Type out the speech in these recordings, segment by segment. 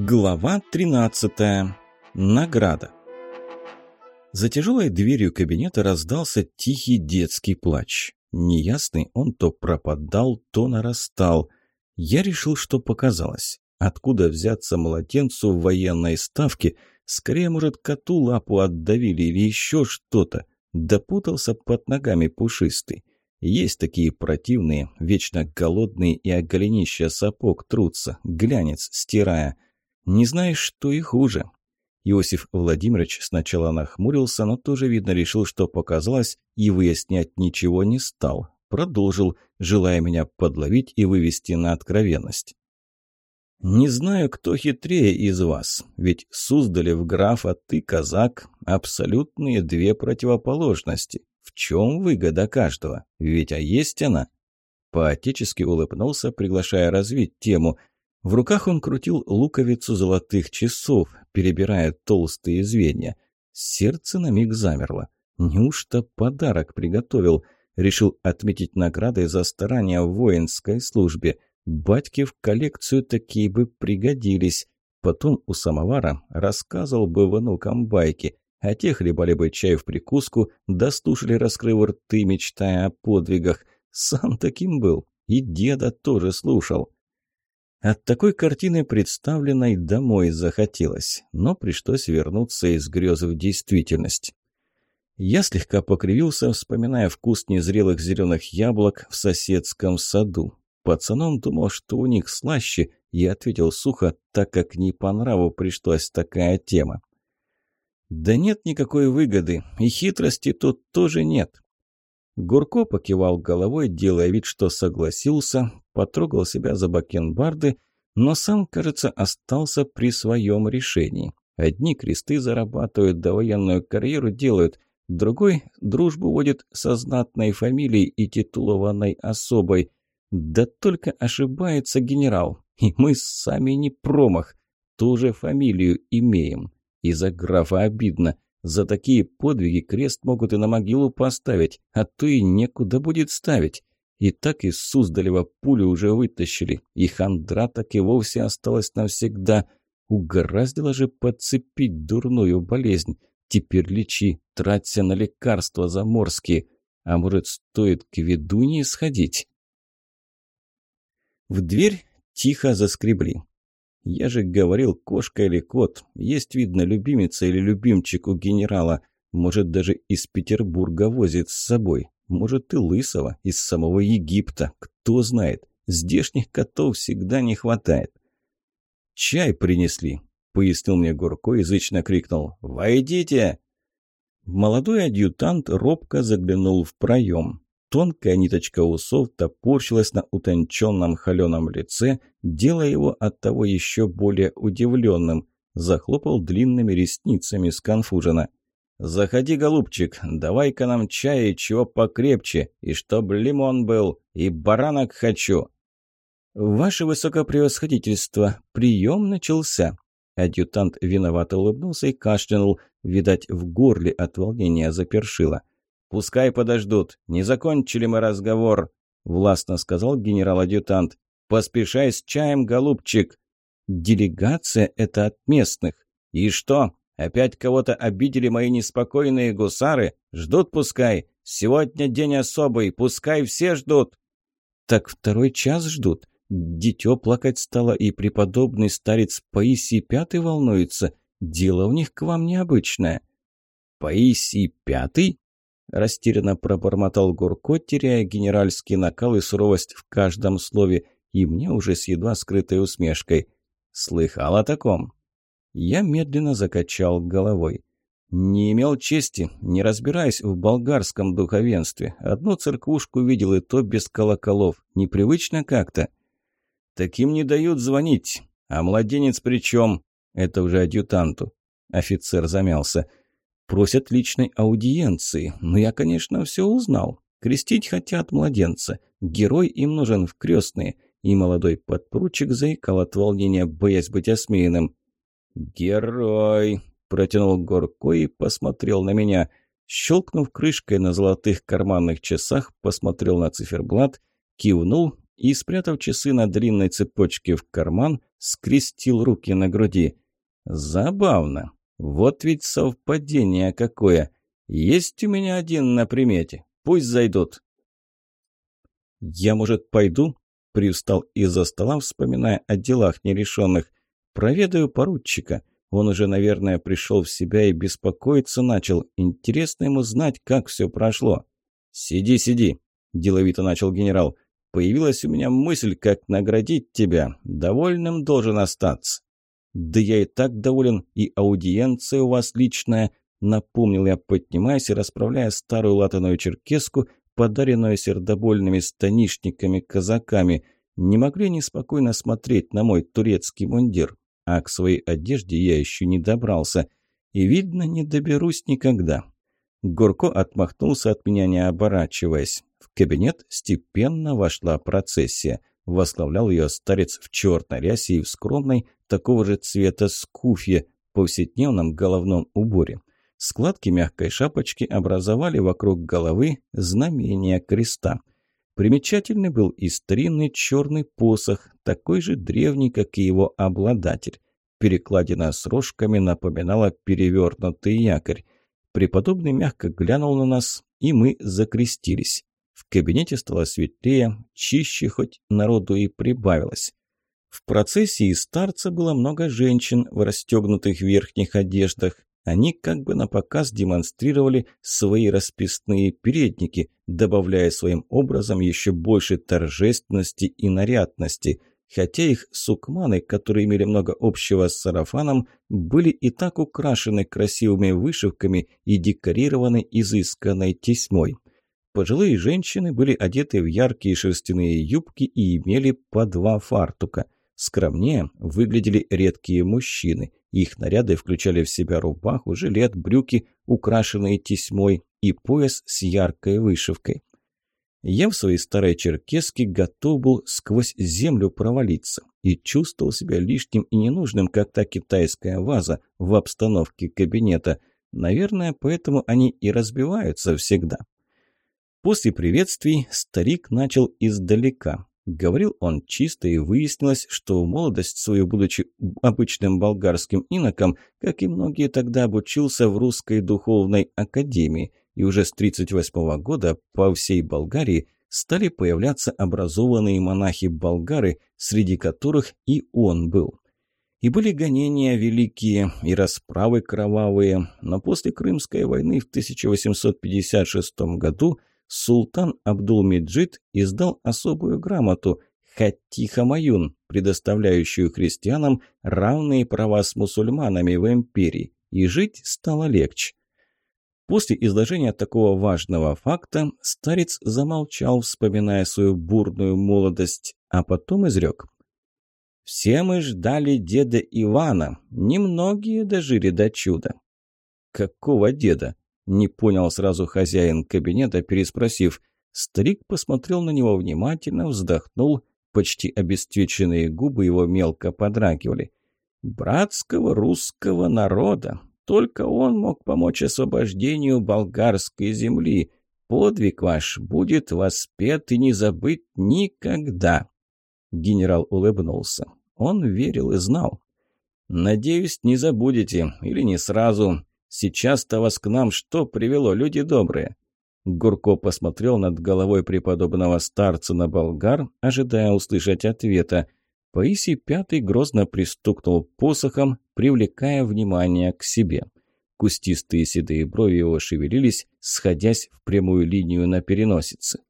Глава 13. Награда. За тяжелой дверью кабинета раздался тихий детский плач. Неясный он то пропадал, то нарастал. Я решил, что показалось. Откуда взяться младенцу в военной ставке? Скорее, может, коту лапу отдавили или еще что-то. Допутался под ногами пушистый. Есть такие противные, вечно голодные и о голенища сапог трутся, глянец стирая – не знаешь, что и хуже. Иосиф Владимирович сначала нахмурился, но тоже, видно, решил, что показалось, и выяснять ничего не стал. Продолжил, желая меня подловить и вывести на откровенность. «Не знаю, кто хитрее из вас, ведь Суздалев граф, а ты казак – абсолютные две противоположности. В чем выгода каждого? Ведь а есть она?» Поотечески улыбнулся, приглашая развить тему – в руках он крутил луковицу золотых часов, перебирая толстые звенья. Сердце на миг замерло. Неужто подарок приготовил? Решил отметить наградой за старания в воинской службе. Батьке в коллекцию такие бы пригодились. Потом у самовара рассказывал бы внукам байки, а те хлебали бы чай в прикуску, дослушали, раскрыв рты, мечтая о подвигах. Сам таким был, и деда тоже слушал. От такой картины, представленной, домой захотелось, но пришлось вернуться из грезы в действительность. Я слегка покривился, вспоминая вкус незрелых зеленых яблок в соседском саду. Пацаном думал, что у них слаще, и ответил сухо, так как не по нраву пришлась такая тема. «Да нет никакой выгоды, и хитрости тут тоже нет». Гурко покивал головой, делая вид, что согласился, потрогал себя за бакенбарды, но сам, кажется, остался при своем решении. Одни кресты зарабатывают, да военную карьеру делают, другой дружбу водит со знатной фамилией и титулованной особой. Да только ошибается генерал, и мы сами не промах, ту же фамилию имеем. И за графа обидно. За такие подвиги крест могут и на могилу поставить, а то и некуда будет ставить. И так из Суздалева пулю уже вытащили, и хандра так и вовсе осталась навсегда. Угораздило же подцепить дурную болезнь. Теперь лечи, траться на лекарства заморские. А может, стоит к ведуньи сходить? В дверь тихо заскребли. Я же говорил, кошка или кот. Есть, видно, любимица или любимчик у генерала. Может, даже из Петербурга возит с собой. Может, и лысого, из самого Египта. Кто знает. Здешних котов всегда не хватает. «Чай принесли», — пояснил мне Гурко, язычно крикнул. «Войдите!» Молодой адъютант робко заглянул в проем. Тонкая ниточка усов топорщилась на утонченном холеном лице, делая его оттого еще более удивленным. Захлопал длинными ресницами сконфуженно. «Заходи, голубчик, давай-ка нам чая и чего покрепче, и чтоб лимон был, и баранок хочу». «Ваше высокопревосходительство, прием начался». Адъютант виновато улыбнулся и кашлянул, видать, в горле от волнения запершило. «Пускай подождут, не закончили мы разговор», — властно сказал генерал-адъютант. «Поспешай с чаем, голубчик». «Делегация — это от местных». «И что, Опять кого-то обидели мои неспокойные гусары? Ждут пускай. Сегодня день особый, пускай все ждут. Так второй час ждут. Дитё плакать стало, и преподобный старец Паисий Пятый волнуется. Дело у них к вам необычное. Паисий Пятый? Растерянно пробормотал Гурко, теряя генеральский накал и суровость в каждом слове, и мне уже с едва скрытой усмешкой. Слыхал о таком? Я медленно закачал головой. Не имел чести, не разбираясь в болгарском духовенстве. Одну церквушку видел, и то без колоколов. Непривычно как-то. Таким не дают звонить. А младенец при чем? Это уже адъютанту. Офицер замялся. Просят личной аудиенции. Но я, конечно, все узнал. Крестить хотят младенца. Герой им нужен в крестные. И молодой подпоручик заикал от волнения, боясь быть осмеянным. «Герой!» – протянул Горко и посмотрел на меня. Щелкнув крышкой на золотых карманных часах, посмотрел на циферблат, кивнул и, спрятав часы на длинной цепочке в карман, скрестил руки на груди. Забавно. Вот ведь совпадение какое. Есть у меня один на примете. Пусть зайдут. Я, может, пойду? Привстал из-за стола, вспоминая о делах нерешенных. Проведаю поручика. Он уже, наверное, пришел в себя и беспокоиться начал. Интересно ему знать, как все прошло. «Сиди, сиди», – деловито начал генерал. «Появилась у меня мысль, как наградить тебя. Довольным должен остаться». «Да я и так доволен, и аудиенция у вас личная», – напомнил я, поднимаясь и расправляя старую латаную черкеску, подаренную сердобольными станишниками-казаками. Не могли неспокойно смотреть на мой турецкий мундир а к своей одежде я еще не добрался. И, видно, не доберусь никогда. Гурко отмахнулся от меня, не оборачиваясь. В кабинет степенно вошла процессия. Восславлял ее старец в черной рясе и в скромной, такого же цвета скуфье, повседневном головном уборе. Складки мягкой шапочки образовали вокруг головы знамение креста – Примечательный был и старинный черный посох, такой же древний, как и его обладатель. Перекладина с рожками напоминала перевернутый якорь. Преподобный мягко глянул на нас, и мы закрестились. В кабинете стало светлее, чище хоть народу и прибавилось. В процессии старца было много женщин в расстегнутых верхних одеждах. Они как бы на показ демонстрировали свои расписные передники, добавляя своим образом еще больше торжественности и нарядности. Хотя их сукманы, которые имели много общего с сарафаном, были и так украшены красивыми вышивками и декорированы изысканной тесьмой. Пожилые женщины были одеты в яркие шерстяные юбки и имели по два фартука. Скромнее выглядели редкие мужчины. Их наряды включали в себя рубаху, жилет, брюки, украшенные тесьмой, и пояс с яркой вышивкой. Я в своей старой черкеске готов был сквозь землю провалиться и чувствовал себя лишним и ненужным, как та китайская ваза в обстановке кабинета. Наверное, поэтому они и разбиваются всегда. После приветствий старик начал издалека, Говорил он чисто, и выяснилось, что в молодость свою, будучи обычным болгарским иноком, как и многие тогда обучился в русской духовной академии, и уже с 38 года по всей Болгарии стали появляться образованные монахи-болгары, среди которых и он был. И были гонения великие, и расправы кровавые, но после Крымской войны в 1856 году – султан Абдул-Меджид издал особую грамоту «Хаттихамаюн», предоставляющую христианам равные права с мусульманами в империи, и жить стало легче. После изложения такого важного факта старец замолчал, вспоминая свою бурную молодость, а потом изрек. «Все мы ждали деда Ивана, немногие дожили до чуда». «Какого деда?» Не понял сразу хозяин кабинета, переспросив. Старик посмотрел на него внимательно, вздохнул, почти обесцвеченные губы его мелко подрагивали. «Братского русского народа! Только он мог помочь освобождению болгарской земли. Подвиг ваш будет воспет и не забыт никогда!» Генерал улыбнулся. Он верил и знал. «Надеюсь, не забудете, или не сразу. Сейчас-то вас к нам что привело, люди добрые?» Гурко посмотрел над головой преподобного старца на болгар, ожидая услышать ответа. Паисий Пятый грозно пристукнул посохом, привлекая внимание к себе. Кустистые седые брови его шевелились, сходясь в прямую линию на переносице.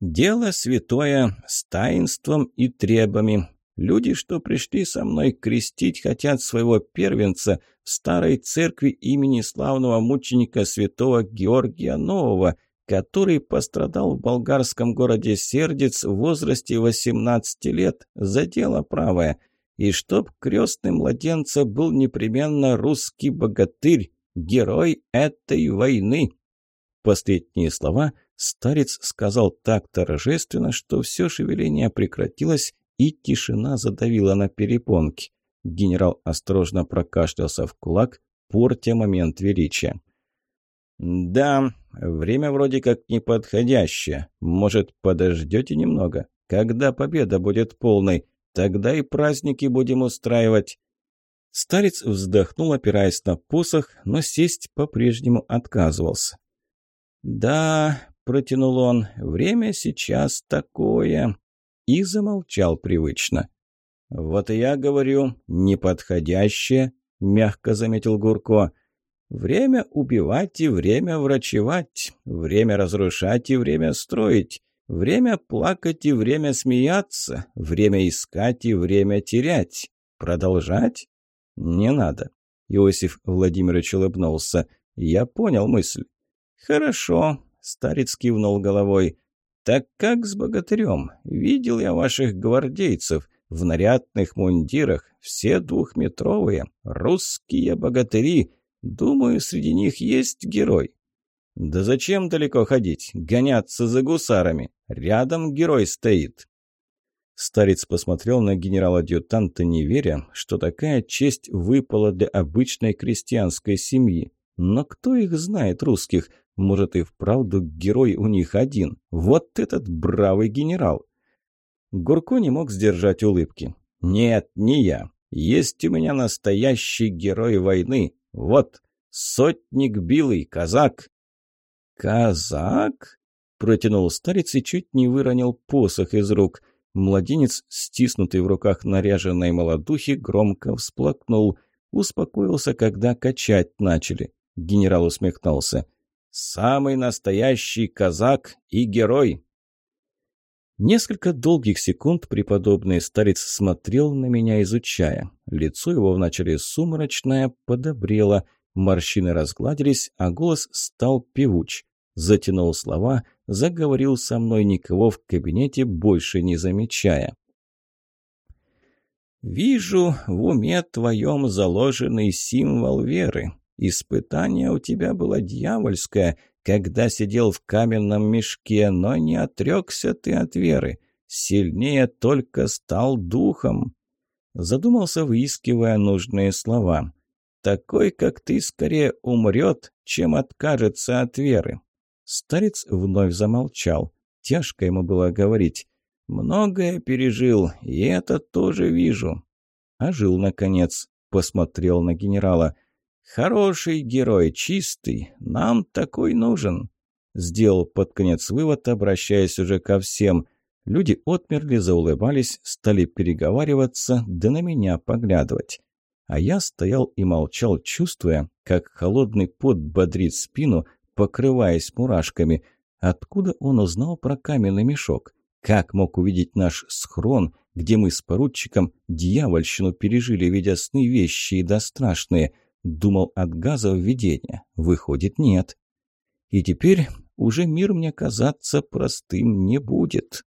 «Дело святое, с таинством и требами. Люди, что пришли со мной крестить, хотят своего первенца в старой церкви имени славного мученика святого Георгия Нового, который пострадал в болгарском городе Сердец в возрасте 18 лет за дело правое, и чтоб крестный младенца был непременно русский богатырь, герой этой войны. Последние слова старец сказал так торжественно, что все шевеление прекратилось, и тишина задавила на перепонки. Генерал осторожно прокашлялся в кулак, портя момент величия. «Да, время вроде как неподходящее. Может, подождете немного? Когда победа будет полной? Тогда и праздники будем устраивать». Старец вздохнул, опираясь на посох, но сесть по-прежнему отказывался. «Да», — протянул он, — «время сейчас такое». И замолчал привычно. «Вот и я говорю, неподходящее», — мягко заметил Гурко. «Время убивать и время врачевать, время разрушать и время строить, время плакать и время смеяться, время искать и время терять. Продолжать? Не надо». Иосиф Владимирович улыбнулся. «Я понял мысль». «Хорошо», — старец кивнул головой. «Так как с богатырем? Видел я ваших гвардейцев в нарядных мундирах, все двухметровые, русские богатыри. Думаю, среди них есть герой. Да зачем далеко ходить, гоняться за гусарами? Рядом герой стоит. Старец посмотрел на генерала-адъютанта, не веря, что такая честь выпала для обычной крестьянской семьи. Но кто их знает, русских? Может, и вправду герой у них один. Вот этот бравый генерал. Гурко не мог сдержать улыбки. «Нет, не я. Есть у меня настоящий герой войны. Вот, сотник Билый, казак». «Казак?» – протянул старец и чуть не выронил посох из рук. Младенец, стиснутый в руках наряженной молодухи, громко всплакнул. Успокоился, когда качать начали. Генерал усмехнулся. «Самый настоящий казак и герой!» Несколько долгих секунд преподобный старец смотрел на меня, изучая. Лицо его вначале сумрачное подобрело, морщины разгладились, а голос стал певуч. Затянул слова, заговорил со мной, никого в кабинете больше не замечая. «Вижу в уме твоем заложенный символ веры. Испытание у тебя было дьявольское, когда сидел в каменном мешке, но не отрекся ты от веры. Сильнее только стал духом. Задумался, выискивая нужные слова. Такой, как ты, скорее умрет, чем откажется от веры. Старец вновь замолчал. Тяжко ему было говорить. Многое пережил, и это тоже вижу. А жил, наконец, посмотрел на генерала. «Хороший герой, чистый. Нам такой нужен». Сделал под конец вывод, обращаясь уже ко всем. Люди отмерли, заулыбались, стали переговариваться, да на меня поглядывать. А я стоял и молчал, чувствуя, как холодный пот бодрит спину, покрываясь мурашками. Откуда он узнал про каменный мешок? Как мог увидеть наш схрон, где мы с поручиком дьявольщину пережили, видя сны вещи и да страшные – Думал от газа введения. Выходит, нет. И теперь уже мир мне казаться простым не будет.